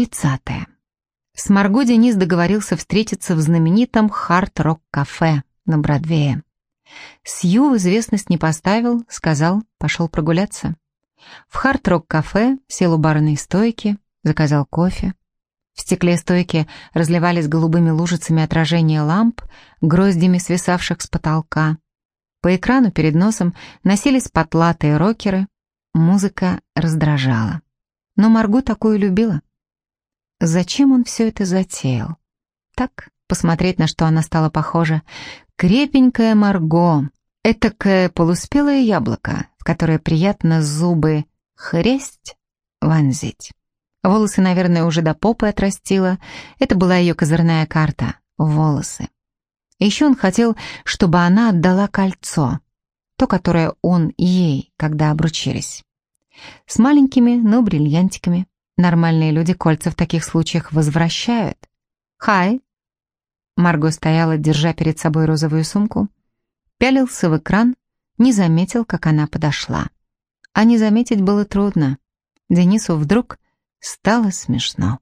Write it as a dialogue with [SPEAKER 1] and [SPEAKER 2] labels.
[SPEAKER 1] Тридцатое. С Марго Денис договорился встретиться в знаменитом хард-рок-кафе на Бродвее. Сью известность не поставил, сказал, пошел прогуляться. В хард-рок-кафе сел у барной стойки, заказал кофе. В стекле стойки разливались голубыми лужицами отражения ламп, гроздями свисавших с потолка. По экрану перед носом носились потлатые рокеры. Музыка раздражала. Но Марго такую любила. Зачем он все это затеял? Так, посмотреть, на что она стала похожа. Крепенькая Марго, этакое полуспелое яблоко, в которое приятно зубы хресть, вонзить. Волосы, наверное, уже до попы отрастила. Это была ее козырная карта — волосы. Еще он хотел, чтобы она отдала кольцо, то, которое он ей, когда обручились. С маленькими, но бриллиантиками. Нормальные люди кольца в таких случаях возвращают. «Хай!» Марго стояла, держа перед собой розовую сумку. Пялился в экран, не заметил, как она подошла. А не заметить было трудно. Денису вдруг стало смешно.